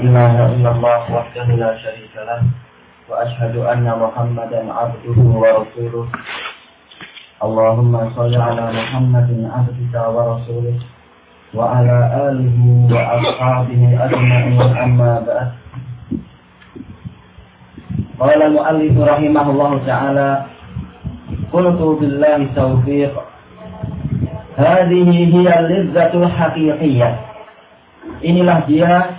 إله إلا الله وحده لا شريك له وأشهد أن محمدا عبده ورسوله. اللهم صل على محمد عبدك ورسوله وعلى آله وأصحابه أجمعين أما بعد. قال المؤلف رحمه الله تعالى قلت بالله التوفيق. هذه هي اللذة الحقيقية. inilah dia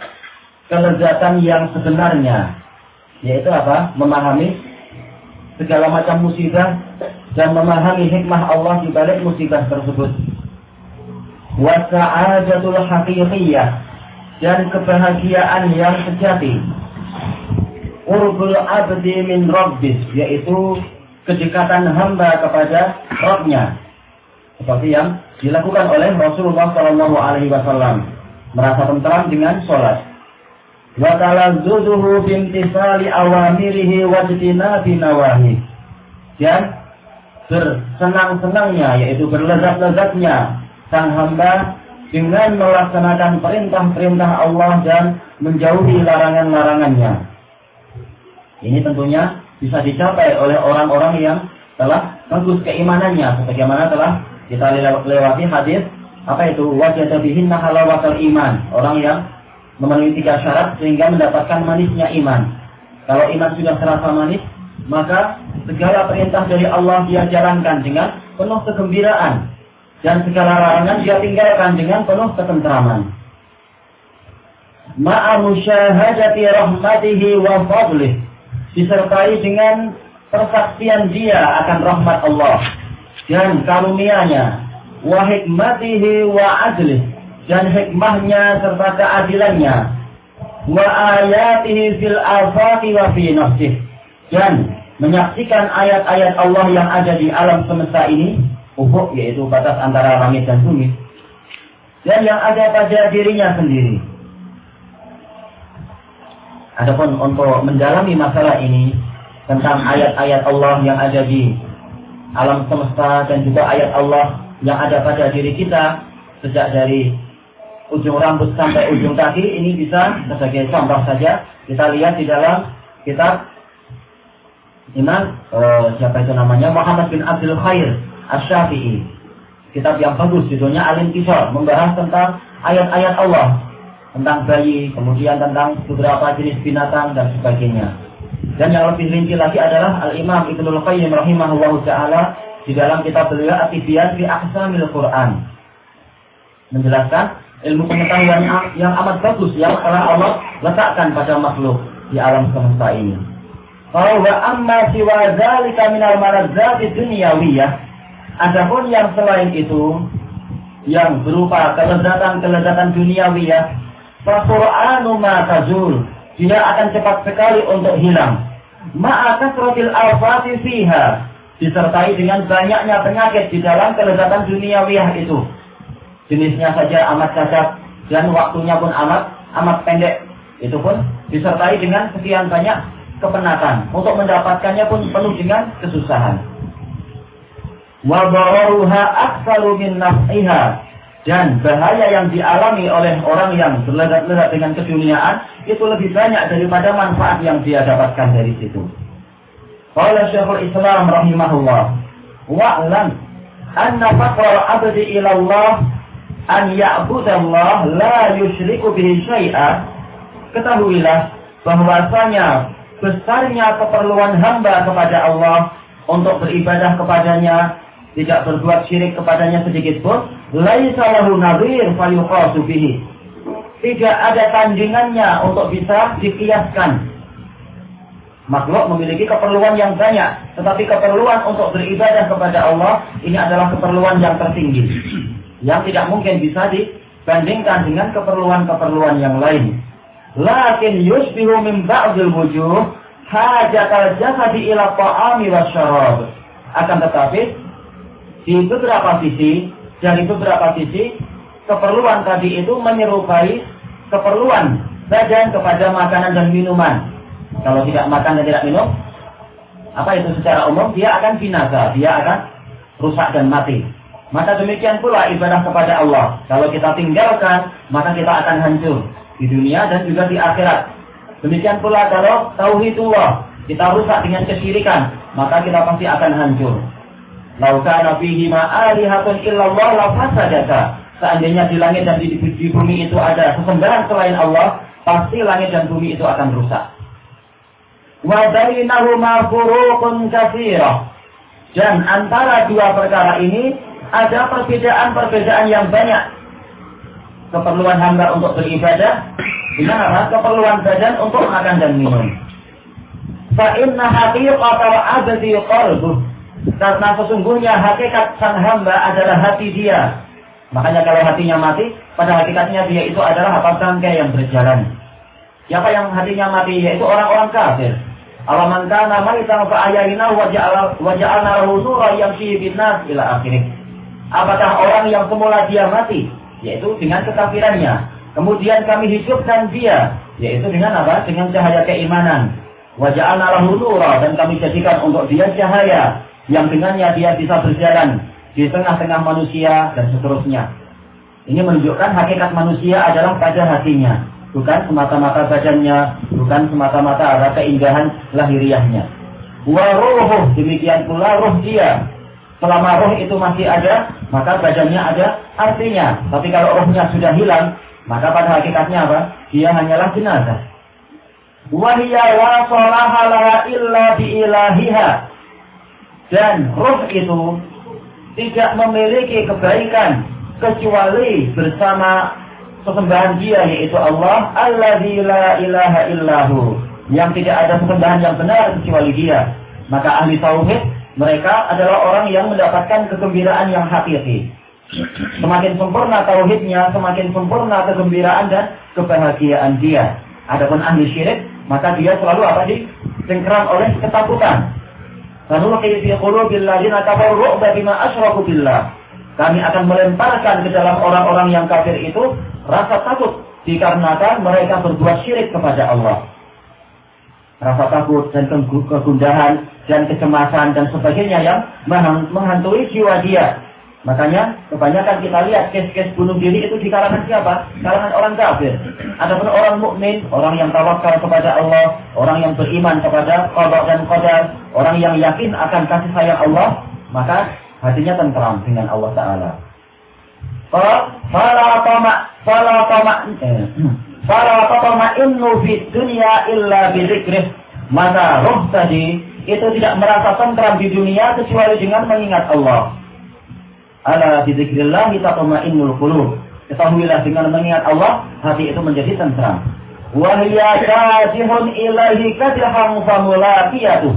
kelezatan yang sebenarnya yaitu apa? Memahami segala macam musibah dan memahami hikmah Allah di balik musibah tersebut. Wa sa'adatul haqiqiyah dan kebahagiaan yang sejati. Urbul abdi min rabbis yaitu kedekatan hamba kepada Rabbnya. Seperti yang dilakukan oleh Rasulullah Wasallam. Merasa tentram dengan sholat. Awamirihi wa nawahi. Dan bersenang-senangnya yaitu berlezat-lezatnya sang hamba dengan melaksanakan perintah-perintah Allah dan menjauhi larangan-larangannya. Ini tentunya bisa dicapai oleh orang-orang yang telah bagus keimanannya sebagaimana telah kita lewati hadis apa itu wajah bihinna halawatul iman. Orang yang memenuhi tiga syarat sehingga mendapatkan manisnya iman. Kalau iman sudah terasa manis, maka segala perintah dari Allah dia jalankan dengan penuh kegembiraan dan segala larangan dia tinggalkan dengan penuh ketentraman. Ma'a musyahadati rahmatihi wa fadlih disertai dengan persaksian dia akan rahmat Allah dan karunia-Nya wa hikmatihi wa adlih dan hikmahnya serta keadilannya. Wa ayatihi fil afaqi wa fi nafsih dan menyaksikan ayat-ayat Allah yang ada di alam semesta ini ufuk yaitu batas antara langit dan bumi. Dan yang ada pada dirinya sendiri. Adapun untuk mendalami masalah ini tentang ayat-ayat Allah yang ada di alam semesta dan juga ayat Allah yang ada pada diri kita sejak dari ujung rambut sampai ujung kaki ini bisa sebagai contoh saja. Kita lihat di dalam kitab Imam uh, siapa itu namanya? Muhammad bin Abdul Khair Asy-Syafi'i. Kitab yang bagus judulnya Alim Kisar membahas tentang ayat-ayat Allah. Tentang bayi kemudian tentang beberapa jenis binatang dan sebagainya. Dan yang lebih rinci lagi adalah Al-Imam Ibnu Qayyim rahimahullahu taala di dalam kitab beliau Atibian fi Aqsamil Quran. Menjelaskan ilmu pengetahuan yang amat bagus yang telah Allah letakkan pada makhluk di alam semesta ini. Kalau wa amma siwa dzalika minal marazzati dunyawiyah adapun yang selain itu yang berupa kelezatan-kelezatan duniawiyah fa Qur'anu ma tazul dia akan cepat sekali untuk hilang ma'a kasratil alfati fiha disertai dengan banyaknya penyakit di dalam kelezatan duniawiah itu. Jenisnya saja amat cacat dan waktunya pun amat amat pendek. Itu pun disertai dengan sekian banyak kepenatan. Untuk mendapatkannya pun penuh dengan kesusahan. Wa min dan bahaya yang dialami oleh orang yang berlezat-lezat dengan keduniaan itu lebih banyak daripada manfaat yang dia dapatkan dari situ. Qala Syekhul Islam rahimahullah wa'lam anna faqral abdi ila Allah an ya'budallah la yusyriku bihi syai'a. Ketahuilah bahwasanya besarnya keperluan hamba kepada Allah untuk beribadah kepadanya tidak berbuat syirik kepadanya sedikit pun laisa lahu nadhir fayuqasu bihi. Tidak ada tandingannya untuk bisa dikiaskan. Makhluk memiliki keperluan yang banyak tetapi keperluan untuk beribadah kepada Allah ini adalah keperluan yang tertinggi yang tidak mungkin bisa dibandingkan dengan keperluan-keperluan yang lain lakin yusbihu min ba'dil wujuh hajatal jasadi ila ta'ami wasyarab akan tetapi di beberapa sisi, dari beberapa sisi, keperluan tadi itu menyerupai keperluan badan kepada makanan dan minuman. Kalau tidak makan dan tidak minum, apa itu secara umum dia akan binasa, dia akan rusak dan mati. Maka demikian pula ibadah kepada Allah. Kalau kita tinggalkan, maka kita akan hancur. di dunia dan juga di akhirat. Demikian pula kalau tauhidullah kita rusak dengan kesyirikan, maka kita pasti akan hancur. Lauka fihi ma alihatun illallah la fasadata. Seandainya di langit dan di, bumi itu ada sesembahan selain Allah, pasti langit dan bumi itu akan rusak. Wa bainahuma furuqun katsira. Dan antara dua perkara ini ada perbedaan-perbedaan yang banyak. Keperluan hamba untuk beribadah, apa? Keperluan badan untuk makan dan minum. Fa inna haqiqatal abdi qalbuh. Karena sesungguhnya hakikat sang hamba adalah hati dia. Makanya kalau hatinya mati, pada hakikatnya dia itu adalah apa bangkai yang berjalan. Siapa yang hatinya mati yaitu orang-orang kafir. Alaman kana maitan fa ahyayna wa ja'alna lahu nuran yamshi bin nas ila akhirih. Apakah orang yang semula dia mati yaitu dengan kekafirannya. Kemudian kami hidupkan dia yaitu dengan apa? Dengan cahaya keimanan. Wa ja'alna lahu nuran dan kami jadikan untuk dia cahaya yang dengannya dia bisa berjalan di tengah-tengah manusia dan seterusnya. Ini menunjukkan hakikat manusia adalah pada hatinya bukan semata-mata badannya, bukan semata-mata ada keindahan lahiriahnya. Wa demikian pula roh dia. Selama roh itu masih ada, maka badannya ada artinya. Tapi kalau rohnya sudah hilang, maka pada hakikatnya apa? Dia hanyalah jenazah. Wahiyya illa. Dan roh itu tidak memiliki kebaikan kecuali bersama sesembahan dia yaitu Allah alladzi la ilaha illahu yang tidak ada sesembahan yang benar kecuali dia maka ahli tauhid mereka adalah orang yang mendapatkan kegembiraan yang hakiki. Semakin sempurna tauhidnya semakin sempurna kegembiraan dan kebahagiaan dia. Adapun ahli syirik maka dia selalu apa di singkran oleh ketakutan. Lalu fi qulubil ladzina kafaru bima asyraku billah. Kami akan melemparkan ke dalam orang-orang yang kafir itu rasa takut dikarenakan mereka berbuat syirik kepada Allah. Rasa takut dan kegundahan dan kecemasan dan sebagainya yang menghantui jiwa dia. Makanya kebanyakan kita lihat kes-kes bunuh diri itu di kalangan siapa? Kalangan orang kafir. Adapun orang mukmin, orang yang tawakal kepada Allah, orang yang beriman kepada qada dan qadar, orang yang yakin akan kasih sayang Allah, maka hatinya tentram dengan Allah Taala. Fala tama fala tama eh, fala tama innu fid dunya illa bi Maka roh tadi itu tidak merasa tentram di dunia kecuali dengan mengingat Allah. Ala bi dzikrillah tatma'innul qulub. Ketahuilah dengan mengingat Allah, hati itu menjadi tentram. Wa hiya kadihun ilaihi famulaqiyatuh.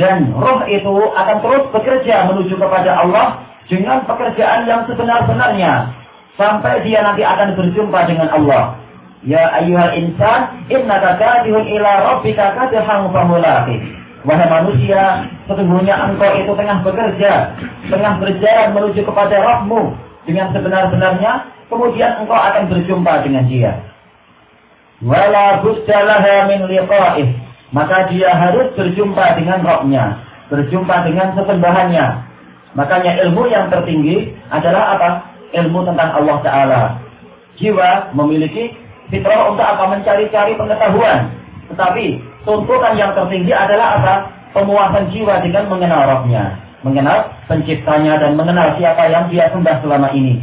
Dan roh itu akan terus bekerja menuju kepada Allah dengan pekerjaan yang sebenar-benarnya sampai dia nanti akan berjumpa dengan Allah. Ya ayyuhal insan, innaka kadihun ila rabbika kadihan famulaqih. Wahai manusia, sesungguhnya engkau itu tengah bekerja, tengah berjalan menuju kepada Rabbmu dengan sebenar-benarnya, kemudian engkau akan berjumpa dengan dia. Wala buddalaha min liqa'ih. Maka dia harus berjumpa dengan Rabbnya, berjumpa dengan sesembahannya, Makanya ilmu yang tertinggi adalah apa? Ilmu tentang Allah Ta'ala. Jiwa memiliki fitrah untuk apa? Mencari-cari pengetahuan. Tetapi tuntutan yang tertinggi adalah apa? Pemuasan jiwa dengan mengenal rohnya. Mengenal penciptanya dan mengenal siapa yang dia sembah selama ini.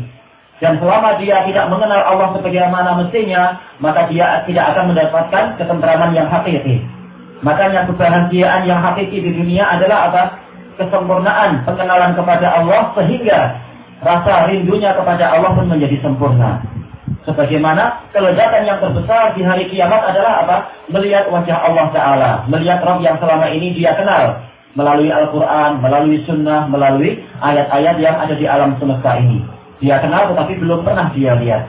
Dan selama dia tidak mengenal Allah sebagaimana mestinya, maka dia tidak akan mendapatkan ketentraman yang hakiki. Makanya kebahagiaan yang hakiki di dunia adalah apa? kesempurnaan pengenalan kepada Allah sehingga rasa rindunya kepada Allah pun menjadi sempurna. Sebagaimana kelezatan yang terbesar di hari kiamat adalah apa? Melihat wajah Allah Ta'ala. Melihat Rabb yang selama ini dia kenal. Melalui Al-Quran, melalui Sunnah, melalui ayat-ayat yang ada di alam semesta ini. Dia kenal tetapi belum pernah dia lihat.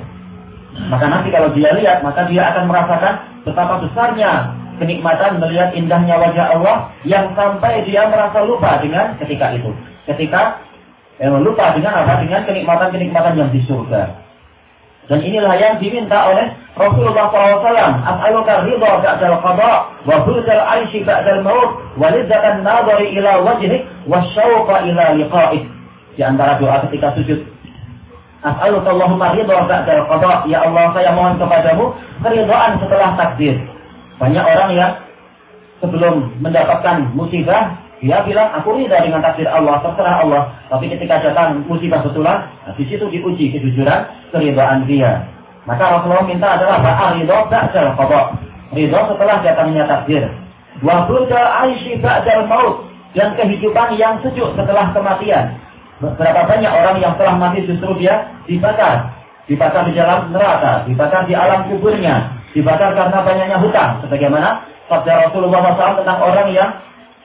Maka nanti kalau dia lihat, maka dia akan merasakan betapa besarnya kenikmatan melihat indahnya wajah Allah yang sampai dia merasa lupa dengan ketika itu. Ketika eh, lupa dengan apa? Dengan kenikmatan-kenikmatan yang di surga. Dan inilah yang diminta oleh Rasulullah SAW. As'aluka ridha ba'dal qada wa hudal aishi ba'dal maut wa lidzatan nadari ila wajhik wa syauqa ila liqa'ik. Di antara doa ketika sujud. As'aluka Allahumma ridha ba'dal qada. Ya Allah, saya mohon kepadamu keridhaan setelah takdir. Banyak orang yang sebelum mendapatkan musibah, dia bilang, aku ridha dengan takdir Allah, terserah Allah. Tapi ketika datang musibah betulan, nah, di situ diuji kejujuran, keridhaan dia. Maka Rasulullah minta adalah ridha ba'dal qada. Ridha setelah datangnya takdir. Wa buddha aishi ba'dal maut. Dan kehidupan yang sejuk setelah kematian. Berapa banyak orang yang telah mati justru dia dibakar. Dibakar di dalam neraka, dibakar di alam kuburnya, dibakar karena banyaknya hutang. Sebagaimana sabda Rasulullah SAW tentang orang yang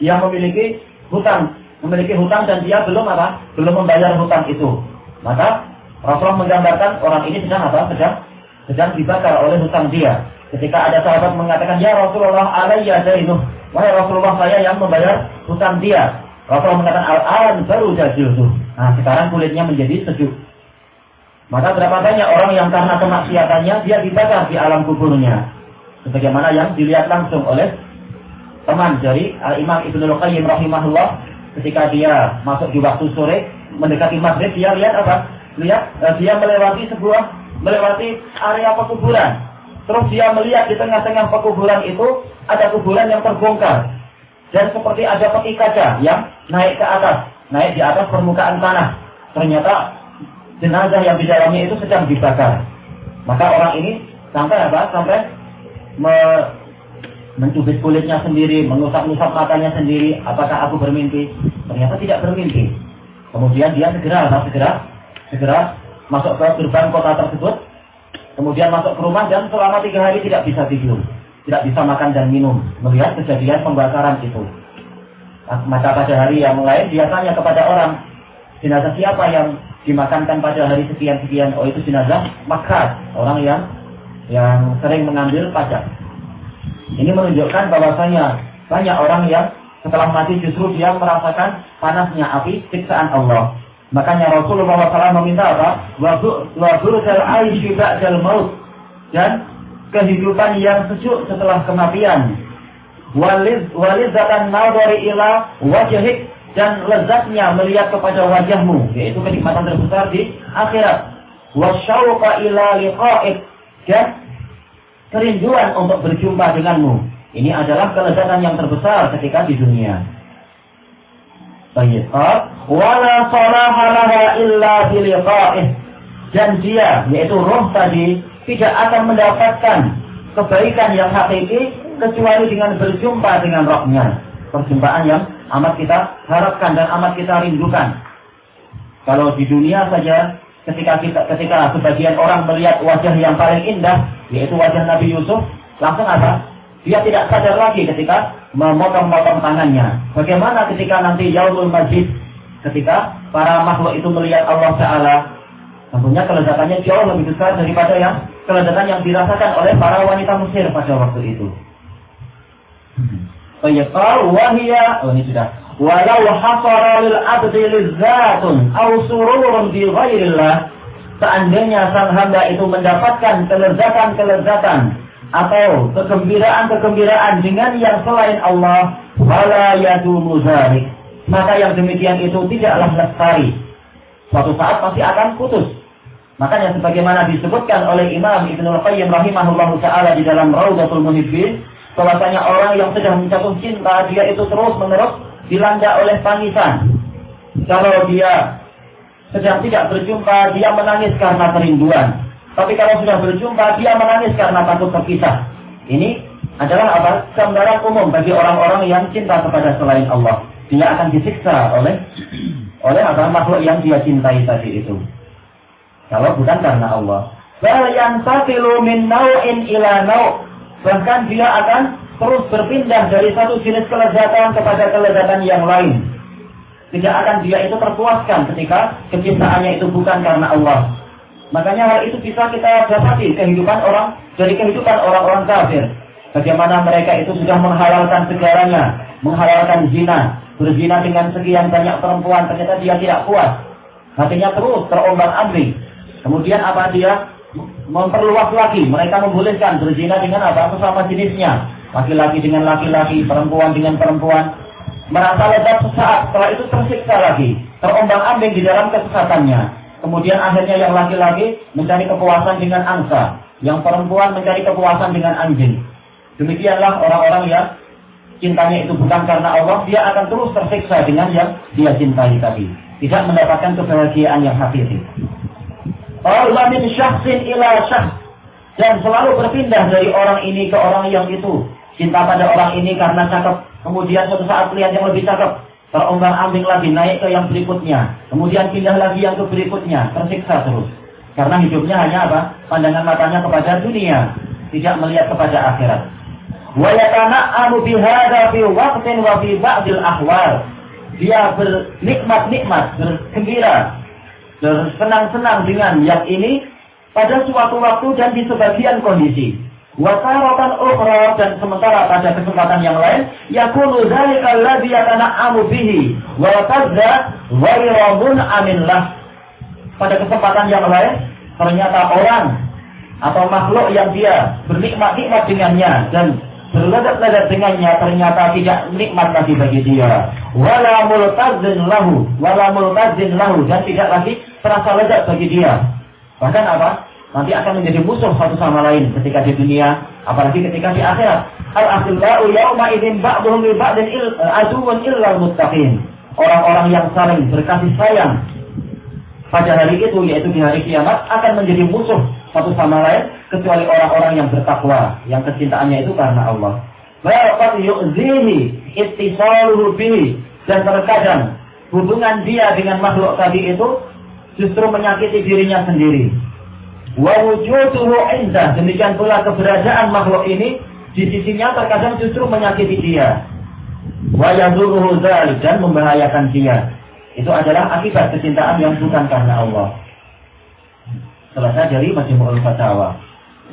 yang memiliki hutang, memiliki hutang dan dia belum apa? Belum membayar hutang itu. Maka Rasulullah menggambarkan orang ini sedang apa? Sedang sedang dibakar oleh hutang dia. Ketika ada sahabat mengatakan, Ya Rasulullah alayya dainu. Wahai Rasulullah saya yang membayar hutang dia. Rasulullah mengatakan al-an baru jajilhu. Nah, sekarang kulitnya menjadi sejuk. Maka berapa banyak orang yang karena kemaksiatannya dia dibakar di alam kuburnya. Sebagaimana yang dilihat langsung oleh teman dari Al-Imam Ibnu Qayyim rahimahullah ketika dia masuk di waktu sore mendekati maghrib dia lihat apa? Lihat eh, dia melewati sebuah melewati area pekuburan. Terus dia melihat di tengah-tengah pekuburan itu ada kuburan yang terbongkar dan seperti ada peti kaca yang naik ke atas, naik di atas permukaan tanah. Ternyata jenazah yang di dalamnya itu sedang dibakar. Maka orang ini sampai apa? Sampai me mencubit kulitnya sendiri, mengusap-usap matanya sendiri. Apakah aku bermimpi? Ternyata tidak bermimpi. Kemudian dia segera, apa? segera, segera masuk ke gerbang kota tersebut. Kemudian masuk ke rumah dan selama tiga hari tidak bisa tidur tidak bisa makan dan minum melihat kejadian pembakaran itu. Maka pada hari yang lain dia tanya kepada orang, jenazah siapa yang dimakankan pada hari sekian-sekian? Oh itu jenazah makat, orang yang yang sering mengambil pajak. Ini menunjukkan bahwasanya banyak orang yang setelah mati justru dia merasakan panasnya api siksaan Allah. Makanya Rasulullah SAW meminta apa? Wabur aishi ba'dal maut. Dan kehidupan yang sejuk setelah kematian. Waliz walizatan nadari ila wajhik dan lezatnya melihat kepada wajahmu, yaitu kenikmatan terbesar di akhirat. Wasyauqa ila liqa'ik dan kerinduan untuk berjumpa denganmu. Ini adalah kelezatan yang terbesar ketika di dunia. Baik. Wala salaha laha illa. Dan dia, yaitu roh tadi, tidak akan mendapatkan kebaikan yang hakiki kecuali dengan berjumpa dengan rohnya. Perjumpaan yang amat kita harapkan dan amat kita rindukan. Kalau di dunia saja ketika kita ketika sebagian orang melihat wajah yang paling indah yaitu wajah Nabi Yusuf langsung apa? Dia tidak sadar lagi ketika memotong-motong tangannya. Bagaimana ketika nanti Yaumul Majid ketika para makhluk itu melihat Allah Taala tentunya kelezatannya jauh lebih besar daripada yang kelezatan yang dirasakan oleh para wanita Mesir pada waktu itu. Fayaqal wahia, oh ini sudah. Walau hasara lil abdi lizzatun aw sururun bi ghairillah. Seandainya sang hamba itu mendapatkan kelezatan-kelezatan atau kegembiraan-kegembiraan dengan yang selain Allah, wala yadumu zalik. Maka yang demikian itu tidaklah lestari. Suatu saat pasti akan putus. Makanya sebagaimana disebutkan oleh Imam Ibnu Qayyim rahimahullahu taala di dalam Raudatul Muhibbin, bahwasanya orang yang sedang menjatuh cinta dia itu terus-menerus dilanda oleh tangisan. Kalau dia sedang tidak berjumpa, dia menangis karena kerinduan. Tapi kalau sudah berjumpa, dia menangis karena takut terpisah. Ini adalah apa? Gambaran umum bagi orang-orang yang cinta kepada selain Allah. Dia akan disiksa oleh oleh apa makhluk yang dia cintai tadi itu. Kalau bukan karena Allah. Bal yantaqilu min nau'in. Bahkan dia akan terus berpindah dari satu jenis kelezatan kepada kelezatan yang lain. Tidak akan dia itu terpuaskan ketika kecintaannya itu bukan karena Allah. Makanya hal itu bisa kita dapati kehidupan orang dari kehidupan orang-orang kafir. Bagaimana mereka itu sudah menghalalkan segalanya, menghalalkan zina, berzina dengan sekian banyak perempuan, ternyata dia tidak puas. Hatinya terus terombang-ambing, Kemudian apa dia memperluas lagi, mereka membolehkan berzina dengan apa sesama jenisnya, laki-laki dengan laki-laki, perempuan dengan perempuan, merasa lezat sesaat, setelah itu tersiksa lagi, terombang-ambing di dalam kesesatannya. Kemudian akhirnya yang laki-laki mencari kepuasan dengan angsa. Yang perempuan mencari kepuasan dengan anjing. Demikianlah orang-orang yang cintanya itu bukan karena Allah, dia akan terus tersiksa dengan yang dia cintai tadi. Tidak mendapatkan kebahagiaan yang hakiki. Allah min syahsin ila syahs. Dan selalu berpindah dari orang ini ke orang yang itu. Cinta pada orang ini karena cakep. Kemudian suatu saat lihat yang lebih cakep terombang ambing lagi naik ke yang berikutnya, kemudian pindah lagi yang ke berikutnya, tersiksa terus. Karena hidupnya hanya apa? Pandangan matanya kepada dunia, tidak melihat kepada akhirat. Wa yatana'amu bihadza fi waqtin wa fi ahwal. Dia bernikmat-nikmat, bergembira, bersenang-senang dengan yang ini pada suatu waktu dan di sebagian kondisi. Wasaratan ukhra dan sementara pada kesempatan yang lain yakunu dzalika alladhi yatana'amu bihi wa tazza ghairun aminlah. Pada kesempatan yang lain ternyata orang atau makhluk yang dia bernikmat-nikmat dengannya dan berledat-ledat dengannya ternyata tidak nikmat lagi bagi dia. Wala multazin lahu, wala multazin lahu dan tidak lagi terasa lezat bagi dia. Bahkan apa? Nanti akan menjadi musuh satu sama lain ketika di dunia, apalagi ketika di akhirat. Al akhillau yauma idzin ba'dhum li ba'din eh, aduwwun illa muttaqin. Orang-orang yang saling berkasih sayang pada hari itu yaitu di hari kiamat akan menjadi musuh satu sama lain kecuali orang-orang yang bertakwa, yang kecintaannya itu karena Allah. Waqad yu'zihi ittisaluhu bihi dan terkadang hubungan dia dengan makhluk tadi itu justru menyakiti dirinya sendiri Wa wujuduhu indah. Demikian pula keberadaan makhluk ini di sisinya terkadang justru menyakiti dia. Wa yaduruhu dan membahayakan dia. Itu adalah akibat kecintaan yang bukan karena Allah. Selesai dari Majmu'ul Fatawa.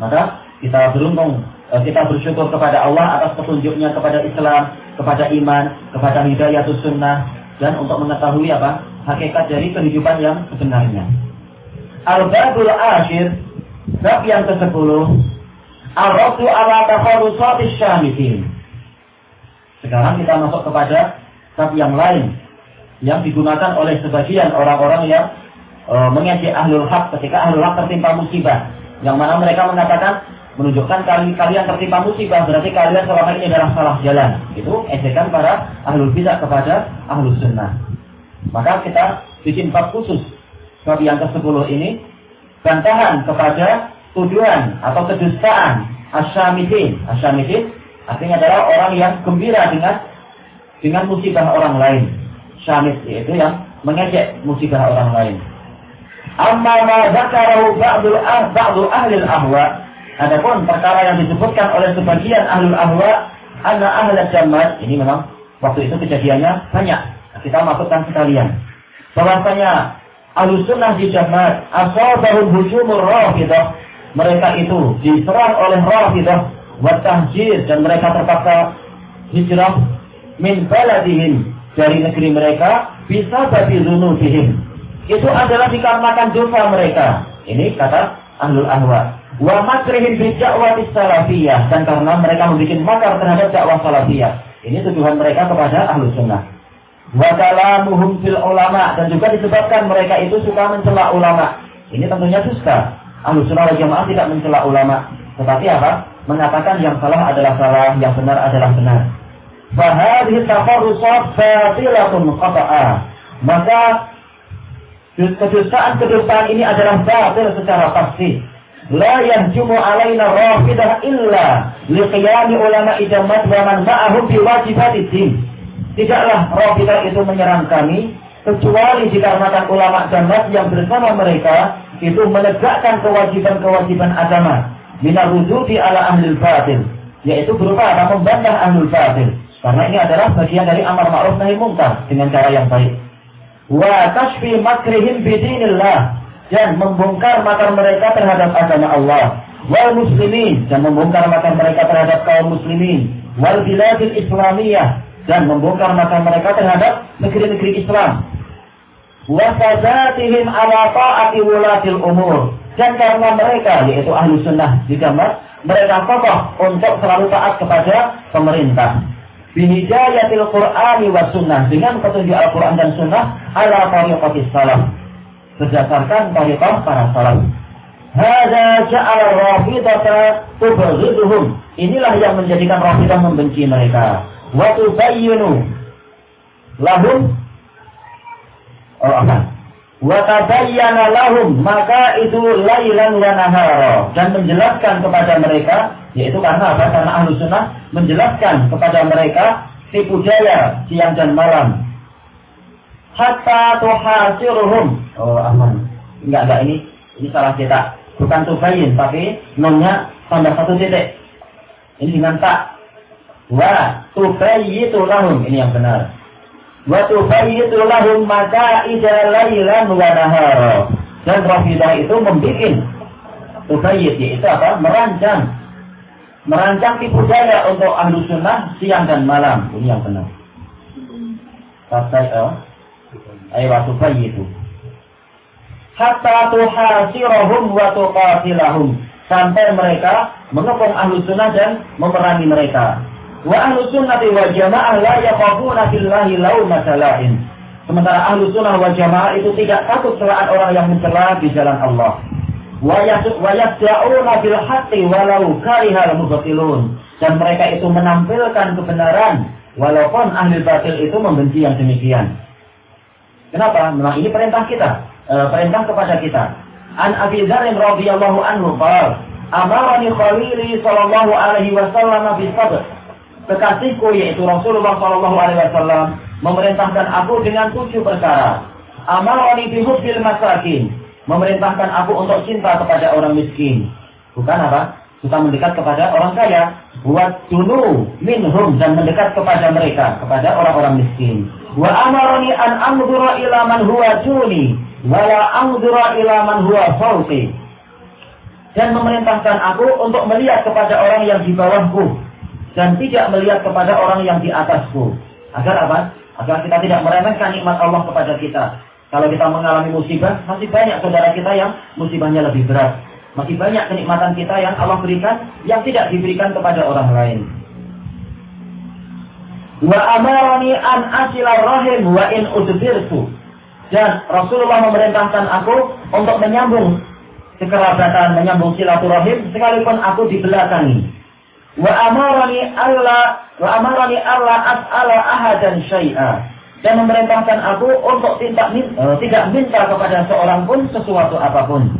Maka kita beruntung, eh, kita bersyukur kepada Allah atas petunjuknya kepada Islam, kepada iman, kepada hidayah sunnah, dan untuk mengetahui apa hakikat dari kehidupan yang sebenarnya. Al-Babul Ashir Bab yang ke-10 Ar-Rabdu ala tafarusati syamidin Sekarang kita masuk kepada bab yang lain yang digunakan oleh sebagian orang-orang yang e, mengejek ahlul haq ketika ahlul haq tertimpa musibah. Yang mana mereka mengatakan menunjukkan kali kalian tertimpa musibah berarti kalian selama ini adalah salah jalan. Itu ejekan para ahlul bidah kepada ahlul sunnah. Maka kita bikin bab khusus bab yang ke-10 ini bantahan kepada tuduhan atau kedustaan asyamidin. Asyamidin artinya adalah orang yang gembira dengan dengan musibah orang lain. Syamid yaitu yang mengejek musibah orang lain. Amma ma dzakarahu ba'dul ah ba'dul ahli ahwa Adapun perkara yang disebutkan oleh sebagian ahlul ahwa anna ahli jannah ini memang waktu itu kejadiannya banyak. Kita masukkan sekalian. Bahwasanya ahlu sunnah di jamat asabahum hujumur rafidah. Mereka itu diserang oleh rafidah wa tahjir dan mereka terpaksa hijrah min baladihim dari negeri mereka bisa bagi zunubihim. Itu adalah dikarenakan dosa mereka. Ini kata ahlul ahwa wa makrihim bi da'wati salafiyah. Dan karena mereka membuat makar terhadap dakwah salafiyah. Ini tuduhan mereka kepada ahlus sunnah wa kalamuhum fil ulama dan juga disebabkan mereka itu suka mencela ulama. Ini tentunya dusta. Ahlu sunnah wal jamaah tidak mencela ulama, tetapi apa? Mengatakan yang salah adalah salah, yang benar adalah benar. Fahadhi tafarrusat batilatun qata'a. Maka kedustaan-kedustaan ini adalah batil secara pasti. La yahjumu alaina rafidah illa liqiyami ulama idamat wa man ma'ahum biwajibati. Tidaklah Rafidah itu menyerang kami kecuali dikarenakan ulama jamaat yang bersama mereka itu menegakkan kewajiban-kewajiban agama. Minal wujudi ala ahlul batil yaitu berupa apa? Membantah ahlul batil. Karena ini adalah bagian dari amar ma'ruf nahi mungkar dengan cara yang baik. Wa kashfi makrihim bidinillah dan membongkar makar mereka terhadap agama Allah. Wal muslimin dan membongkar makar mereka terhadap kaum muslimin. Wal biladil islamiyah dan membongkar mata mereka terhadap negeri-negeri Islam. Wafadatihim ala ta'ati wulatil umur. Dan karena mereka, yaitu ahli sunnah di gambar, mereka kokoh untuk selalu taat kepada pemerintah. Bihidayatil Qur'ani wa sunnah. Dengan petunjuk Al-Quran dan sunnah ala tariqatis salam. berdasarkan tariqah para salaf. Hada ja'al rafidata tubghiduhum. Inilah yang menjadikan rafidah membenci mereka. Wa tubayyinu lahum Oh apa? Wa tabayyana lahum maka itu lailan wa nahara dan menjelaskan kepada mereka yaitu karena apa? Karena ahlu sunnah menjelaskan kepada mereka tipu daya siang dan malam. Hatta tuhasiruhum. Oh aman. Enggak enggak ini ini salah cetak. Bukan tubayin tapi nonnya tambah satu titik. Ini dengan tak. Wa tubayyitu lahum ini yang benar wa tubayyitu lahum maka'ida lailan wa nahara. Dan Rafidah itu membuat tubayyit yaitu apa? Merancang merancang tipu daya untuk ahlu sunnah siang dan malam. Ini yang benar. Kata eh, ayo tubayyitu. Hatta tuhasirahum wa tuqatilahum. Sampai mereka mengepung ahlu sunnah dan memerangi mereka. Wa ahlu sunnati wal jamaah la yakhafuna billahi laumata. Sementara ahlu sunnah wal jamaah itu tidak takut celaan orang yang mencela di jalan Allah. Wa yasda'una bil haqqi walau karihal mubtilun. Dan mereka itu menampilkan kebenaran walaupun ahli batil itu membenci yang demikian. Kenapa? Memang ini perintah kita, e, perintah kepada kita. An Abi Dzar radhiyallahu anhu qala, "Amarani Khalili sallallahu alaihi wasallam bis sabr." Kekasihku yaitu Rasulullah Shallallahu Alaihi Wasallam memerintahkan aku dengan tujuh perkara. Amaroni bihubbil masakin memerintahkan aku untuk cinta kepada orang miskin. Bukan apa? Suka mendekat kepada orang kaya. Buat dulu minhum dan mendekat kepada mereka, kepada orang-orang miskin. Wa amaroni an amdura ila man huwa juni, wala amdura ila man huwa fauti. Dan memerintahkan aku untuk melihat kepada orang yang di bawahku, dan tidak melihat kepada orang yang di atasku. Agar apa? Agar kita tidak meremehkan nikmat Allah kepada kita. Kalau kita mengalami musibah, masih banyak saudara kita yang musibahnya lebih berat. Masih banyak kenikmatan kita yang Allah berikan yang tidak diberikan kepada orang lain. Wa amarani an asila rahim wa in udbirtu. Dan Rasulullah memerintahkan aku untuk menyambung kekerabatan, menyambung silaturahim sekalipun aku dibelakangi wa amarani alla wa amarani alla as'ala ahadan syai'a dan memerintahkan aku untuk tidak uh, tidak minta kepada seorang pun sesuatu apa pun.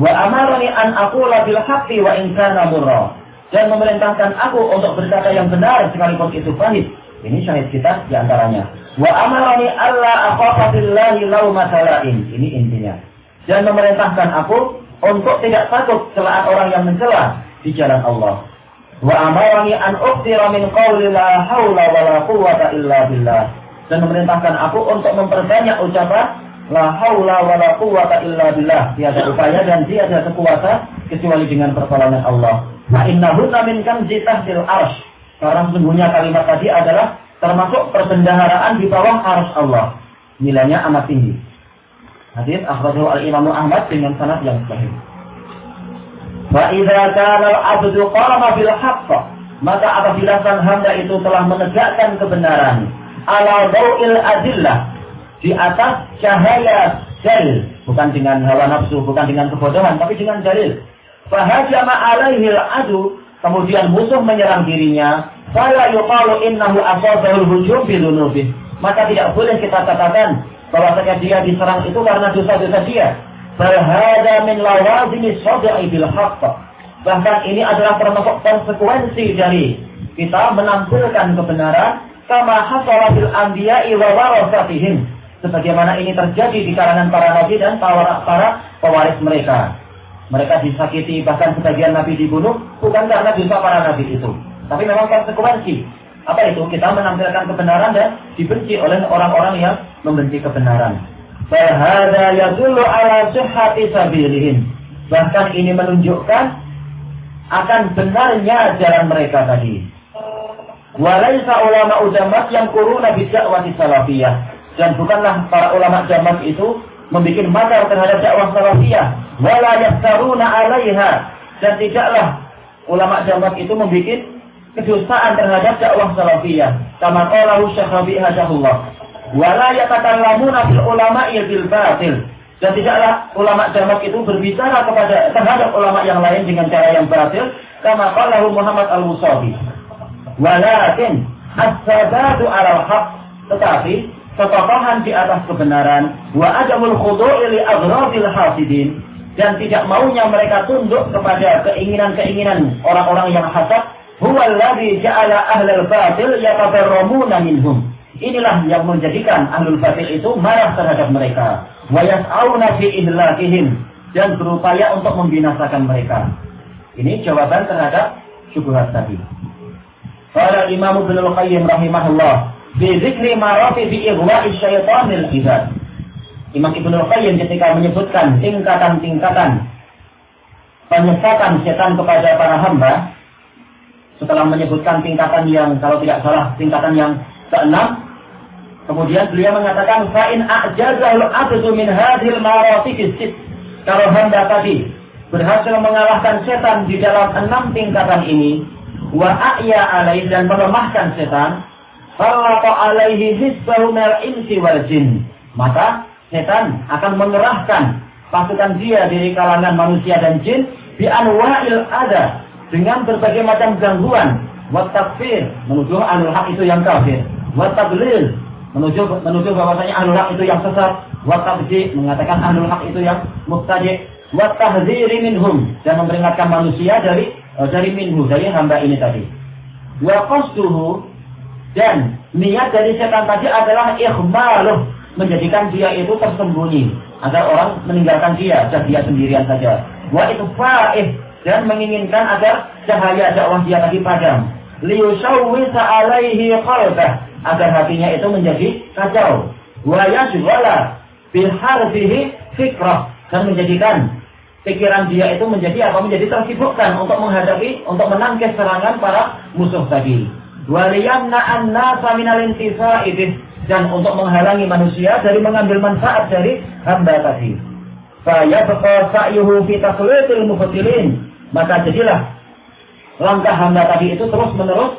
Wa amarani an aqula bil haqqi wa in kana. Dan memerintahkan aku untuk berkata yang benar sekalipun itu pahit. Ini syahid kita di antaranya. Wa amarani alla akhafa billahi laumata lain. Ini intinya. Dan memerintahkan aku untuk tidak takut celaan orang yang mencela di jalan Allah wa amarani an uktira min qawli la haula wa la quwwata illa billah. Dan memerintahkan aku untuk memperbanyak ucapan la haula wa la quwwata illa billah. Tiada upaya dan tiada kekuatan kecuali dengan pertolongan Allah. Wa innahu min kanzi tahtil arsh. Karena sesungguhnya kalimat tadi adalah termasuk perbendaharaan di bawah arsh Allah. Nilainya amat tinggi. Hadis akhrajahu al-Imam Ahmad dengan sanad yang sahih Fa'idha kana al-abdu qama bil haqq, maka apabila sang hamba itu telah menegakkan kebenaran ala dawil adillah di atas cahaya dalil, bukan dengan hawa nafsu, bukan dengan kebodohan, tapi dengan dalil. Fahajama alaihi al-adu, kemudian musuh menyerang dirinya, fala yuqalu innahu asabahul hujum bidunubi. Maka tidak boleh kita katakan bahwasanya dia diserang itu karena dosa-dosa dia, Berhada min lawazimi sodai bil haqq. Bahkan ini adalah termasuk konsekuensi dari kita menampilkan kebenaran kama hasala bil anbiya'i wa warasatihim. Sebagaimana ini terjadi di kalangan para nabi dan para, para pewaris mereka. Mereka disakiti, bahkan sebagian nabi dibunuh, bukan karena dosa para nabi itu. Tapi memang konsekuensi. Apa itu? Kita menampilkan kebenaran dan dibenci oleh orang-orang yang membenci kebenaran. Fahada yadullu ala sihhati sabilihim. Bahkan ini menunjukkan akan benarnya jalan mereka tadi. Walaisa ulama ujamat yang kuruna bidakwati salafiyah. Dan bukanlah para ulama jamat itu membuat makar terhadap dakwah salafiyah. Wala yaktaruna alaiha. Dan tidaklah ulama jamat itu membuat kedustaan terhadap dakwah salafiyah. Kama qalahu Syekh Rabi' Wala yatakallamuna ulama bil batil. Dan tidaklah ulama jamak itu berbicara kepada terhadap ulama yang lain dengan cara yang batil. Kama qalahu Muhammad al-Musawi. Walakin as-sabatu ala haq. Tetapi ketokohan di atas kebenaran wa adamul khudu'i li aghradil hasidin dan tidak maunya mereka tunduk kepada keinginan-keinginan orang-orang yang hasad huwa alladhi ja'ala ahlal batil yatabarramuna minhum inilah yang menjadikan ahlul batil itu marah terhadap mereka. Wa yas'auna idlakihim. Dan berupaya untuk membinasakan mereka. Ini jawaban terhadap syubhat tadi. Qala Imam Ibnu Qayyim rahimahullah fi dzikri ma rafi fi ighwa'i syaitanil ibad. Imam Ibnu Qayyim ketika menyebutkan tingkatan-tingkatan penyesatan setan kepada para hamba setelah menyebutkan tingkatan yang kalau tidak salah tingkatan yang keenam kemudian beliau mengatakan fa in a'jazahul abdu min hadhil maratib kalau hamba tadi berhasil mengalahkan setan di dalam enam tingkatan ini wa a'ya alaih dan melemahkan setan, falaqa alaihi hisbahu minal insi wal jin. Maka setan akan mengerahkan pasukan dia dari kalangan manusia dan jin bi anwa'il ada dengan berbagai macam gangguan. Wa takfir menuduh ahlul hak itu yang kafir. Wa tadlil menuduh menuduh bahwasanya ahlul hak itu yang sesat. Wa mengatakan ahlul hak itu yang mubtadi. Wa tahdziri minhum. Dan memperingatkan manusia dari oh, dari minhu dari hamba ini tadi. Wa qasduhu. Dan niat dari setan tadi adalah ikhmaluh. Menjadikan dia itu tersembunyi. Agar orang meninggalkan dia. Dan dia sendirian saja. Wa itfa'ih. Dan menginginkan agar cahaya dakwah dia tadi padam. Liyusawwisa alaihi qalbah agar hatinya itu menjadi kacau. Wa yashghala biharfihi fikrah dan menjadikan pikiran dia itu menjadi apa? Menjadi tersibukkan untuk menghadapi, untuk menangkis serangan para musuh tadi. Waliyamna an-nasa minal intifa'idih dan untuk menghalangi manusia dari mengambil manfaat dari hamba tadi. Fayabqa sa'yuhu fi takhlitil mubtilin. Maka jadilah langkah hamba tadi itu terus menerus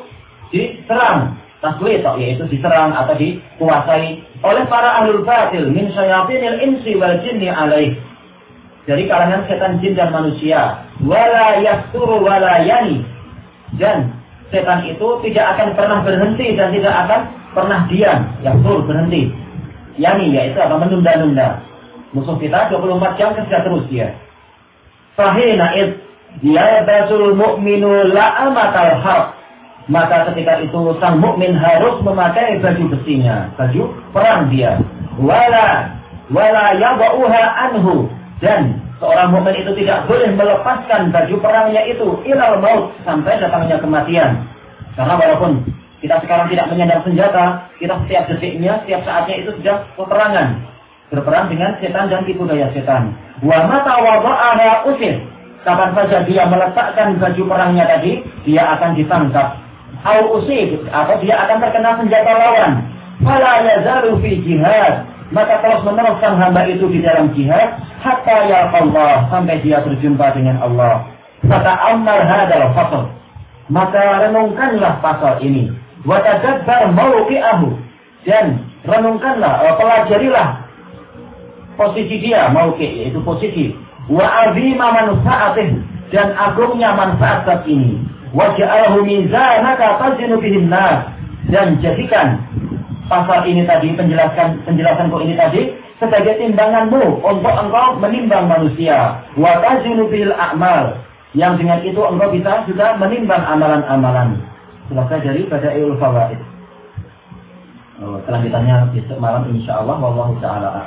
diserang taslit yaitu diserang atau dikuasai oleh para ahlul batil min syayatinil insi wal jinni alaih dari kalangan setan jin dan manusia. Wala yasturu wala yani. Dan setan itu tidak akan pernah berhenti dan tidak akan pernah diam. Yastur berhenti. Yani yaitu apa? Menunda-nunda. Musuh kita 24 jam kerja terus dia. Fahina id basul mu'minu la'amatal harb. Maka ketika itu sang mukmin harus memakai baju besinya, baju perang dia. Wala wala yabauha anhu dan seorang mukmin itu tidak boleh melepaskan baju perangnya itu ilal maut sampai datangnya kematian. Karena walaupun kita sekarang tidak menyandang senjata, kita setiap detiknya, setiap saatnya itu sudah peperangan. Berperang dengan setan dan tipu daya setan. Wa mata wada'aha usir. Kapan saja dia meletakkan baju perangnya tadi, dia akan ditangkap. Au usir, atau dia akan terkena senjata lawan. Fala yazalu fi jihad maka terus meneruskan hamba itu di dalam jihad hatta ya Allah sampai dia berjumpa dengan Allah. Kata amal hadal fasal. Maka renungkanlah pasal ini. Wa tadabbar mawqi'ahu dan renungkanlah, uh, pelajarilah posisi dia mauqi yaitu posisi wa azima manfaatih dan agungnya manfaat ini. Wa ja'alahu mizanaka tazinu bihin dan jadikan pasal ini tadi, penjelasan penjelasanku ini tadi sebagai timbanganmu untuk engkau menimbang manusia. Wa tazinu bil a'mal. Yang dengan itu engkau bisa juga menimbang amalan-amalan. Selesai dari pada Eul Fawaid. Oh, selanjutnya besok malam insya Allah. Wallahu ta'ala.